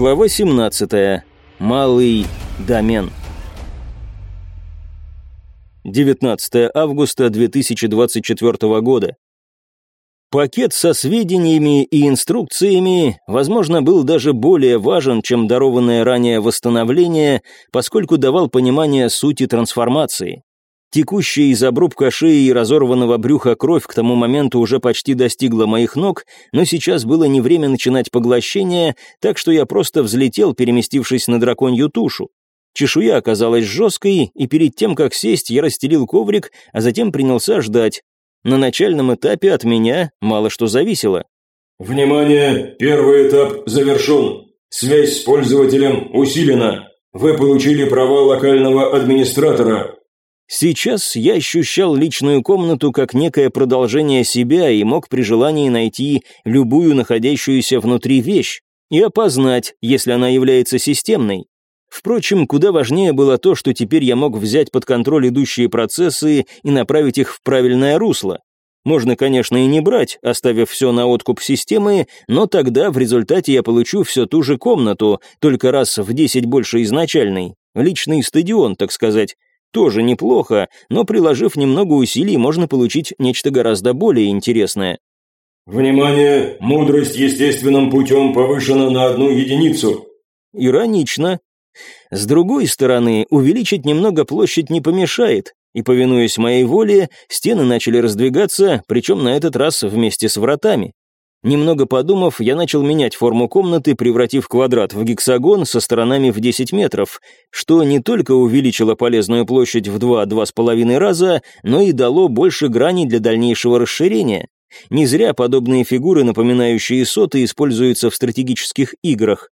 Глава 17. Малый домен. 19 августа 2024 года. Пакет со сведениями и инструкциями, возможно, был даже более важен, чем дарованное ранее восстановление, поскольку давал понимание сути трансформации. Текущая из обрубка шеи и разорванного брюха кровь к тому моменту уже почти достигла моих ног, но сейчас было не время начинать поглощение, так что я просто взлетел, переместившись на драконью тушу. Чешуя оказалась жесткой, и перед тем, как сесть, я расстелил коврик, а затем принялся ждать. На начальном этапе от меня мало что зависело. «Внимание! Первый этап завершен. Связь с пользователем усилена. Вы получили права локального администратора. Сейчас я ощущал личную комнату как некое продолжение себя и мог при желании найти любую находящуюся внутри вещь и опознать, если она является системной. Впрочем, куда важнее было то, что теперь я мог взять под контроль идущие процессы и направить их в правильное русло. Можно, конечно, и не брать, оставив все на откуп системы, но тогда в результате я получу все ту же комнату, только раз в 10 больше изначальной. Личный стадион, так сказать. Тоже неплохо, но приложив немного усилий, можно получить нечто гораздо более интересное. «Внимание! Мудрость естественным путем повышена на одну единицу!» Иронично. С другой стороны, увеличить немного площадь не помешает, и, повинуясь моей воле, стены начали раздвигаться, причем на этот раз вместе с вратами. Немного подумав, я начал менять форму комнаты, превратив квадрат в гексагон со сторонами в 10 метров, что не только увеличило полезную площадь в 2-2,5 раза, но и дало больше граней для дальнейшего расширения. Не зря подобные фигуры, напоминающие соты, используются в стратегических играх.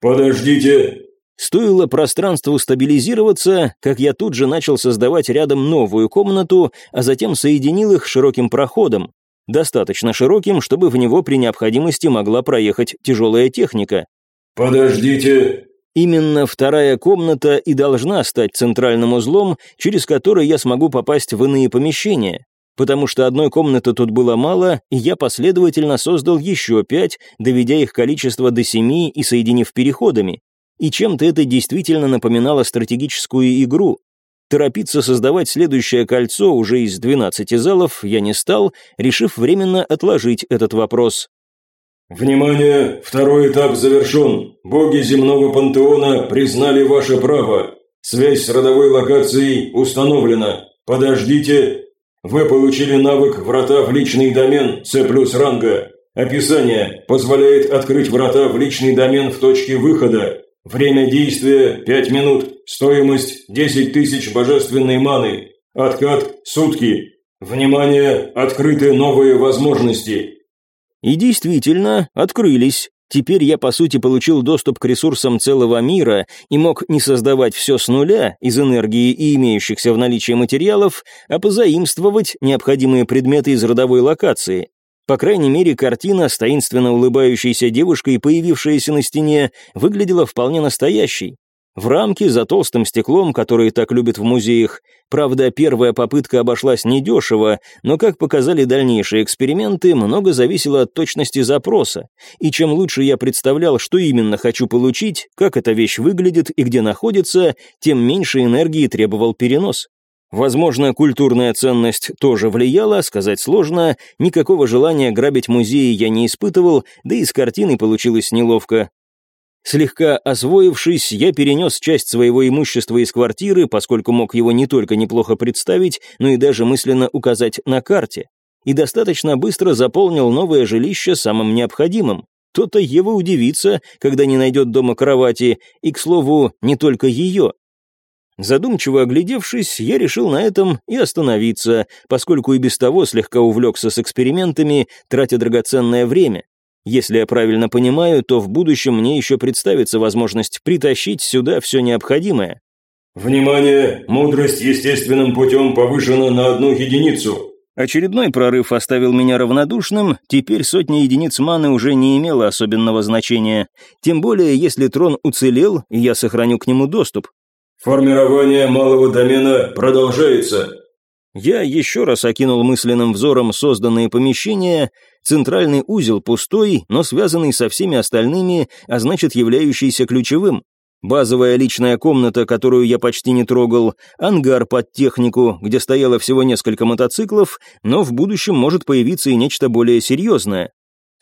«Подождите!» Стоило пространству стабилизироваться, как я тут же начал создавать рядом новую комнату, а затем соединил их широким проходом, достаточно широким, чтобы в него при необходимости могла проехать тяжелая техника. «Подождите!» Именно вторая комната и должна стать центральным узлом, через который я смогу попасть в иные помещения. Потому что одной комнаты тут было мало, и я последовательно создал еще пять, доведя их количество до семи и соединив переходами. И чем-то это действительно напоминало стратегическую игру, Торопиться создавать следующее кольцо уже из 12 залов я не стал, решив временно отложить этот вопрос. «Внимание! Второй этап завершен. Боги земного пантеона признали ваше право. Связь с родовой локацией установлена. Подождите. Вы получили навык «Врата в личный домен» С плюс ранга. Описание позволяет открыть врата в личный домен в точке выхода. Время действия – 5 минут. Стоимость – 10 тысяч божественной маны. Откат – сутки. Внимание! Открыты новые возможности. И действительно, открылись. Теперь я, по сути, получил доступ к ресурсам целого мира и мог не создавать все с нуля из энергии и имеющихся в наличии материалов, а позаимствовать необходимые предметы из родовой локации. По крайней мере, картина с таинственно улыбающейся девушкой, появившаяся на стене, выглядела вполне настоящей. В рамке за толстым стеклом, которые так любят в музеях. Правда, первая попытка обошлась недешево, но, как показали дальнейшие эксперименты, много зависело от точности запроса. И чем лучше я представлял, что именно хочу получить, как эта вещь выглядит и где находится, тем меньше энергии требовал перенос. Возможно, культурная ценность тоже влияла, сказать сложно, никакого желания грабить музеи я не испытывал, да и с картиной получилось неловко. Слегка освоившись, я перенес часть своего имущества из квартиры, поскольку мог его не только неплохо представить, но и даже мысленно указать на карте. И достаточно быстро заполнил новое жилище самым необходимым. То-то Ева удивится, когда не найдет дома кровати, и, к слову, не только ее. Задумчиво оглядевшись, я решил на этом и остановиться, поскольку и без того слегка увлекся с экспериментами, тратя драгоценное время. Если я правильно понимаю, то в будущем мне еще представится возможность притащить сюда все необходимое. «Внимание! Мудрость естественным путем повышена на одну единицу!» Очередной прорыв оставил меня равнодушным, теперь сотня единиц маны уже не имела особенного значения, тем более если трон уцелел, и я сохраню к нему доступ. Формирование малого домена продолжается. Я еще раз окинул мысленным взором созданные помещения, центральный узел пустой, но связанный со всеми остальными, а значит являющийся ключевым. Базовая личная комната, которую я почти не трогал, ангар под технику, где стояло всего несколько мотоциклов, но в будущем может появиться и нечто более серьезное.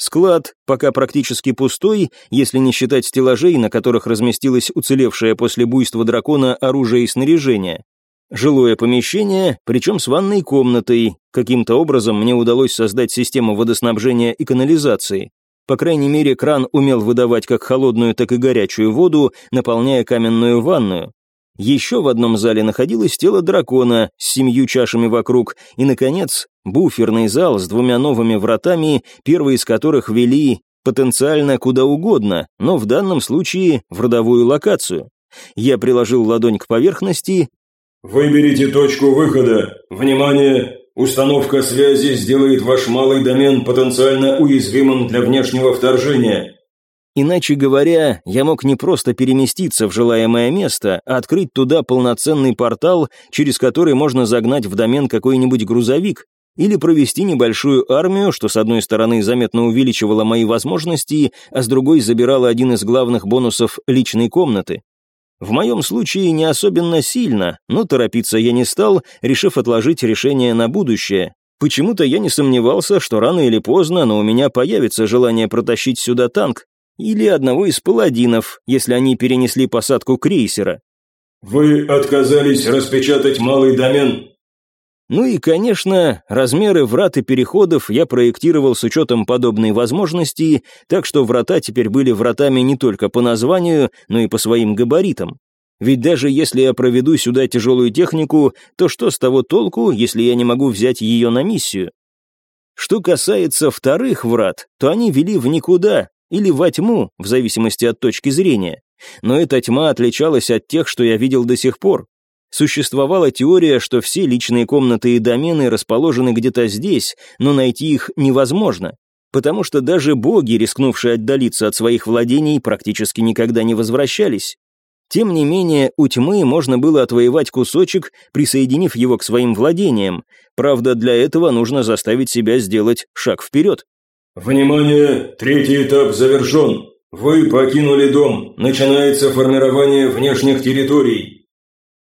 Склад пока практически пустой, если не считать стеллажей, на которых разместилось уцелевшее после буйства дракона оружие и снаряжение. Жилое помещение, причем с ванной комнатой. Каким-то образом мне удалось создать систему водоснабжения и канализации. По крайней мере, кран умел выдавать как холодную, так и горячую воду, наполняя каменную ванную. Еще в одном зале находилось тело дракона с семью чашами вокруг, и, наконец, буферный зал с двумя новыми вратами, первые из которых вели потенциально куда угодно, но в данном случае в родовую локацию. Я приложил ладонь к поверхности Выберите точку выхода. Внимание! Установка связи сделает ваш малый домен потенциально уязвимым для внешнего вторжения. Иначе говоря, я мог не просто переместиться в желаемое место, а открыть туда полноценный портал, через который можно загнать в домен какой-нибудь грузовик, или провести небольшую армию, что с одной стороны заметно увеличивало мои возможности, а с другой забирало один из главных бонусов личной комнаты. В моем случае не особенно сильно, но торопиться я не стал, решив отложить решение на будущее. Почему-то я не сомневался, что рано или поздно, но у меня появится желание протащить сюда танк или одного из паладинов, если они перенесли посадку крейсера. «Вы отказались распечатать малый домен», ну и, конечно, размеры врат и переходов я проектировал с учетом подобной возможности, так что врата теперь были вратами не только по названию, но и по своим габаритам. Ведь даже если я проведу сюда тяжелую технику, то что с того толку, если я не могу взять ее на миссию? Что касается вторых врат, то они вели в никуда или во тьму, в зависимости от точки зрения. Но эта тьма отличалась от тех, что я видел до сих пор. Существовала теория, что все личные комнаты и домены расположены где-то здесь, но найти их невозможно, потому что даже боги, рискнувшие отдалиться от своих владений, практически никогда не возвращались. Тем не менее, у тьмы можно было отвоевать кусочек, присоединив его к своим владениям. Правда, для этого нужно заставить себя сделать шаг вперед. «Внимание! Третий этап завершен. Вы покинули дом. Начинается формирование внешних территорий.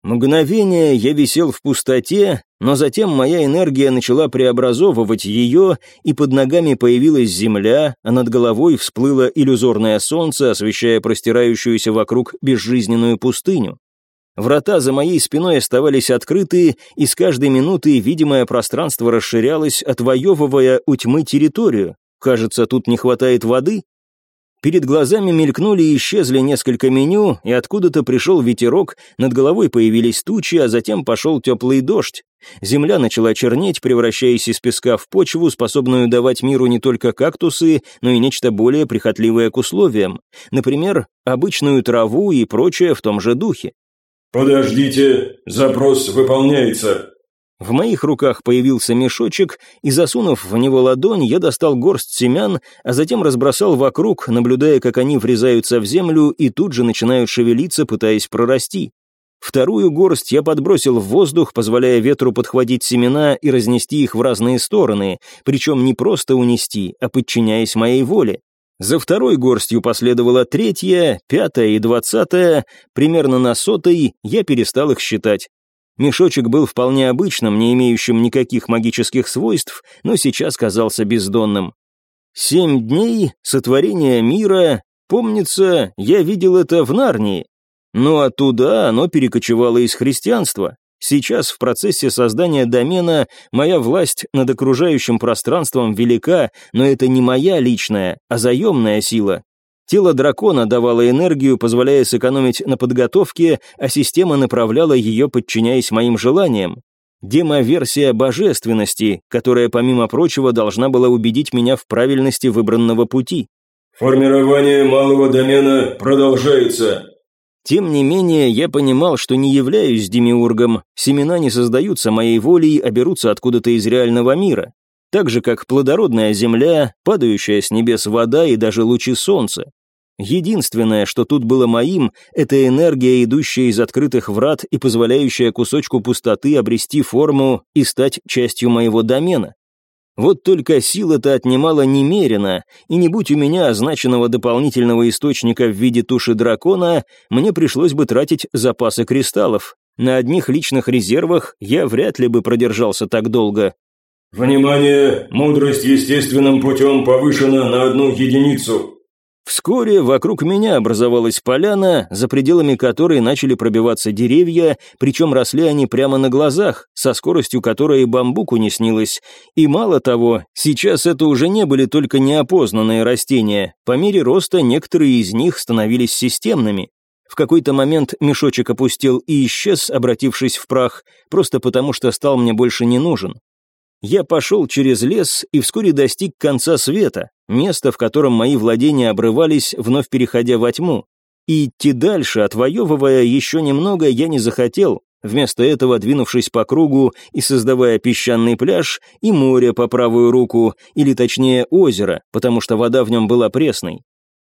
Мгновение я висел в пустоте, но затем моя энергия начала преобразовывать ее, и под ногами появилась земля, а над головой всплыло иллюзорное солнце, освещая простирающуюся вокруг безжизненную пустыню. Врата за моей спиной оставались открыты, и с каждой минутой видимое пространство расширялось, отвоевывая у тьмы территорию. Кажется, тут не хватает воды, Перед глазами мелькнули и исчезли несколько меню, и откуда-то пришел ветерок, над головой появились тучи, а затем пошел теплый дождь. Земля начала чернеть, превращаясь из песка в почву, способную давать миру не только кактусы, но и нечто более прихотливое к условиям. Например, обычную траву и прочее в том же духе. «Подождите, запрос выполняется», в моих руках появился мешочек, и, засунув в него ладонь, я достал горсть семян, а затем разбросал вокруг, наблюдая, как они врезаются в землю и тут же начинают шевелиться, пытаясь прорасти. Вторую горсть я подбросил в воздух, позволяя ветру подхватить семена и разнести их в разные стороны, причем не просто унести, а подчиняясь моей воле. За второй горстью последовала третья, пятая и двадцатая, примерно на сотой я перестал их считать. Мешочек был вполне обычным, не имеющим никаких магических свойств, но сейчас казался бездонным. Семь дней сотворения мира, помнится, я видел это в Нарнии. Ну а туда оно перекочевало из христианства. Сейчас в процессе создания домена моя власть над окружающим пространством велика, но это не моя личная, а заемная сила, Тело дракона давало энергию, позволяя сэкономить на подготовке, а система направляла ее, подчиняясь моим желаниям. Демоверсия божественности, которая, помимо прочего, должна была убедить меня в правильности выбранного пути. «Формирование малого домена продолжается», тем не менее, я понимал, что не являюсь демиургом, семена не создаются моей волей, а берутся откуда-то из реального мира. Так же, как плодородная земля, падающая с небес вода и даже лучи солнца. Единственное, что тут было моим, это энергия, идущая из открытых врат и позволяющая кусочку пустоты обрести форму и стать частью моего домена. Вот только сила-то отнимала немерено, и не будь у меня означенного дополнительного источника в виде туши дракона, мне пришлось бы тратить запасы кристаллов. На одних личных резервах я вряд ли бы продержался так долго. «Внимание! Мудрость естественным путем повышена на одну единицу. Вскоре вокруг меня образовалась поляна, за пределами которой начали пробиваться деревья, причем росли они прямо на глазах, со скоростью которой бамбуку не снилось. И мало того, сейчас это уже не были только неопознанные растения, по мере роста некоторые из них становились системными. В какой-то момент мешочек опустил и исчез, обратившись в прах, просто потому что стал мне больше не нужен. Я пошел через лес и вскоре достиг конца света, места, в котором мои владения обрывались, вновь переходя во тьму. И идти дальше, отвоевывая еще немного, я не захотел, вместо этого двинувшись по кругу и создавая песчаный пляж и море по правую руку, или точнее озеро, потому что вода в нем была пресной.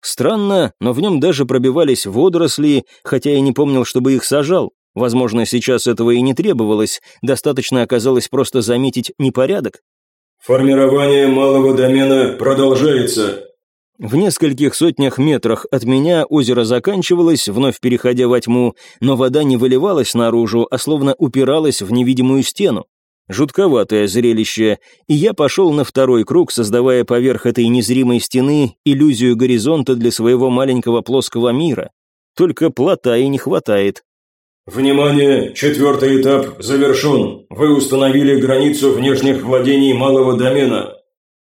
Странно, но в нем даже пробивались водоросли, хотя я не помнил, чтобы их сажал. Возможно, сейчас этого и не требовалось, достаточно оказалось просто заметить непорядок. «Формирование малого домена продолжается», в нескольких сотнях метрах от меня озеро заканчивалось, вновь переходя во тьму, но вода не выливалась наружу, а словно упиралась в невидимую стену. Жутковатое зрелище, и я пошел на второй круг, создавая поверх этой незримой стены иллюзию горизонта для своего маленького плоского мира. Только плота и не хватает. «Внимание! Четвертый этап завершен. Вы установили границу внешних владений малого домена».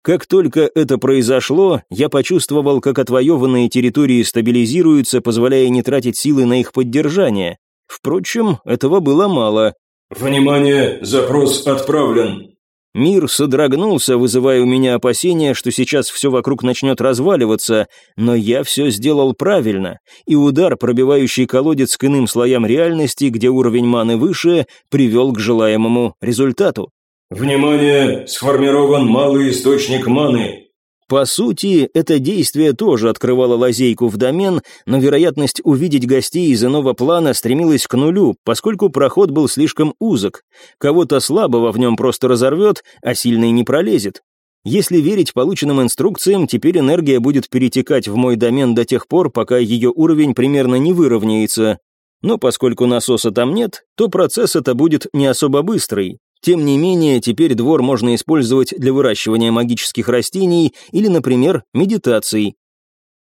Как только это произошло, я почувствовал, как отвоеванные территории стабилизируются, позволяя не тратить силы на их поддержание. Впрочем, этого было мало. «Внимание! Запрос отправлен. Мир содрогнулся, вызывая у меня опасения, что сейчас все вокруг начнет разваливаться, но я все сделал правильно, и удар, пробивающий колодец к иным слоям реальности, где уровень маны выше, привел к желаемому результату. «Внимание! Сформирован малый источник маны. По сути, это действие тоже открывало лазейку в домен, но вероятность увидеть гостей из иного плана стремилась к нулю, поскольку проход был слишком узок. Кого-то слабого в нем просто разорвет, а сильный не пролезет. Если верить полученным инструкциям, теперь энергия будет перетекать в мой домен до тех пор, пока ее уровень примерно не выровняется. Но поскольку насоса там нет, то процесс это будет не особо быстрый. Тем не менее, теперь двор можно использовать для выращивания магических растений или, например, медитаций.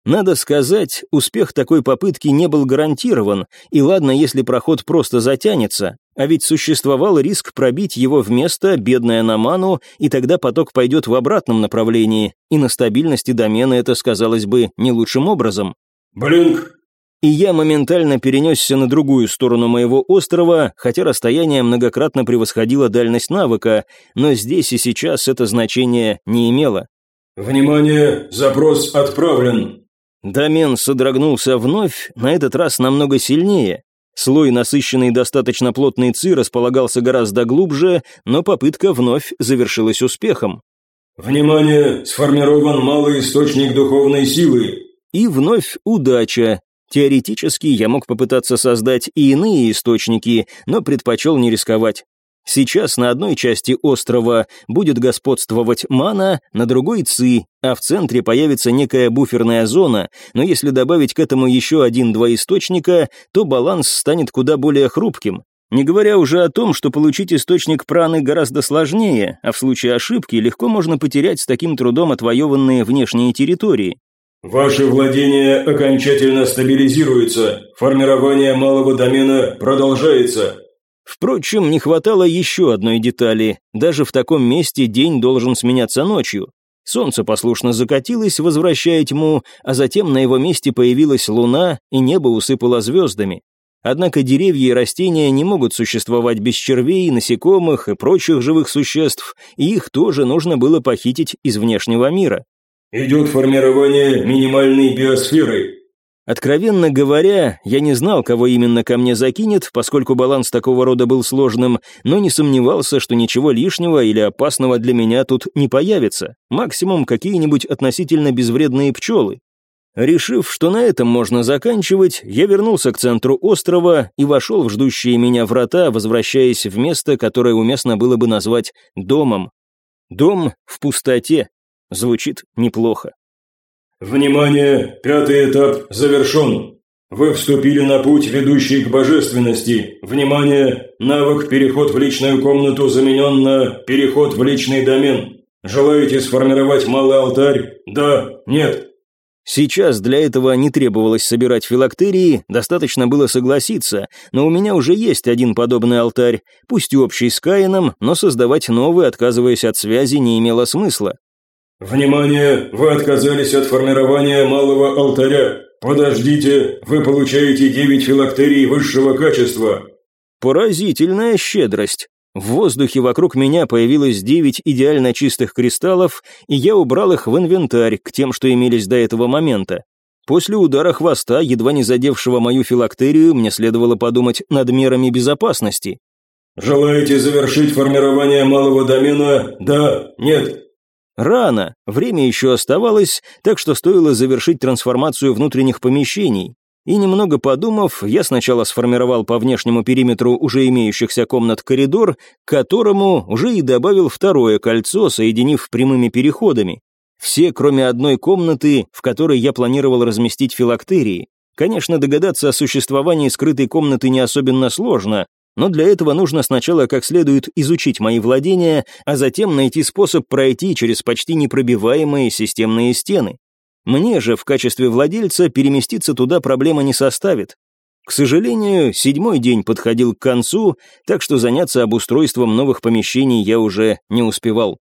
Надо сказать, успех такой попытки не был гарантирован, и ладно, если проход просто затянется, а ведь существовал риск пробить его в место, бедное на ману, и тогда поток пойдет в обратном направлении, и на стабильности домена это сказалось бы не лучшим образом. «Блинк, и я моментально перенесся на другую сторону моего острова, хотя расстояние многократно превосходило дальность навыка, но здесь и сейчас это значение не имело. «Внимание! Запрос отправлен!» Домен содрогнулся вновь, на этот раз намного сильнее. Слой, насыщенный достаточно плотной ци, располагался гораздо глубже, но попытка вновь завершилась успехом. «Внимание! Сформирован малый источник духовной силы!» И вновь удача, Теоретически я мог попытаться создать и иные источники, но предпочел не рисковать. Сейчас на одной части острова будет господствовать мана, на другой ци, а в центре появится некая буферная зона, но если добавить к этому еще один-два источника, то баланс станет куда более хрупким. Не говоря уже о том, что получить источник праны гораздо сложнее, а в случае ошибки легко можно потерять с таким трудом отвоеванные внешние территории. Ваше владение окончательно стабилизируется. Формирование малого домена продолжается. Впрочем, не хватало еще одной детали. Даже в таком месте день должен сменяться ночью. Солнце послушно закатилось, возвращая тьму, а затем на его месте появилась луна, и небо усыпало звездами. Однако деревья и растения не могут существовать без червей, насекомых и прочих живых существ, и их тоже нужно было похитить из внешнего мира. «Идет формирование минимальной биосферы». Откровенно говоря, я не знал, кого именно ко мне закинет, поскольку баланс такого рода был сложным, но не сомневался, что ничего лишнего или опасного для меня тут не появится. Максимум какие-нибудь относительно безвредные пчелы. Решив, что на этом можно заканчивать, я вернулся к центру острова и вошел в ждущие меня врата, возвращаясь в место, которое уместно было бы назвать домом. Дом в пустоте. Звучит неплохо. «Внимание! Пятый этап завершен. Вы вступили на путь, ведущий к божественности. Внимание! Навык «Переход в личную комнату» заменен на «Переход в личный домен». Желаете сформировать малый алтарь? Да? Нет?» Сейчас для этого не требовалось собирать филактерии, достаточно было согласиться, но у меня уже есть один подобный алтарь, пусть и общий с Каином, но создавать новый, отказываясь от связи, не имело смысла. «Внимание! Вы отказались от формирования малого алтаря. Подождите, вы получаете девять филактерий высшего качества». Поразительная щедрость. В воздухе вокруг меня появилось девять идеально чистых кристаллов, и я убрал их в инвентарь к тем, что имелись до этого момента. После удара хвоста, едва не задевшего мою филактерию, мне следовало подумать над мерами безопасности. «Желаете завершить формирование малого домена? Да? Нет?» Рано, время еще оставалось, так что стоило завершить трансформацию внутренних помещений. И немного подумав, я сначала сформировал по внешнему периметру уже имеющихся комнат коридор, к которому уже и добавил второе кольцо, соединив прямыми переходами. Все, кроме одной комнаты, в которой я планировал разместить филактерии. Конечно, догадаться о существовании скрытой комнаты не особенно сложно, но для этого нужно сначала как следует изучить мои владения, а затем найти способ пройти через почти непробиваемые системные стены. Мне же в качестве владельца переместиться туда проблема не составит. К сожалению, седьмой день подходил к концу, так что заняться обустройством новых помещений я уже не успевал.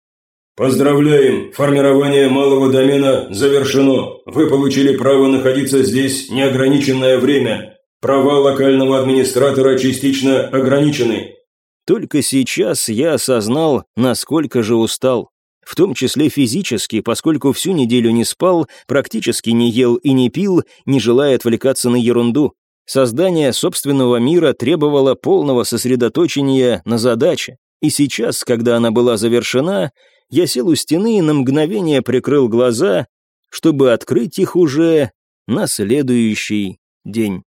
«Поздравляем! Формирование малого домена завершено. Вы получили право находиться здесь неограниченное время. Права локального администратора частично ограничены». Только сейчас я осознал, насколько же устал в том числе физически, поскольку всю неделю не спал, практически не ел и не пил, не желая отвлекаться на ерунду. Создание собственного мира требовало полного сосредоточения на задаче, и сейчас, когда она была завершена, я сел у стены и на мгновение прикрыл глаза, чтобы открыть их уже на следующий день.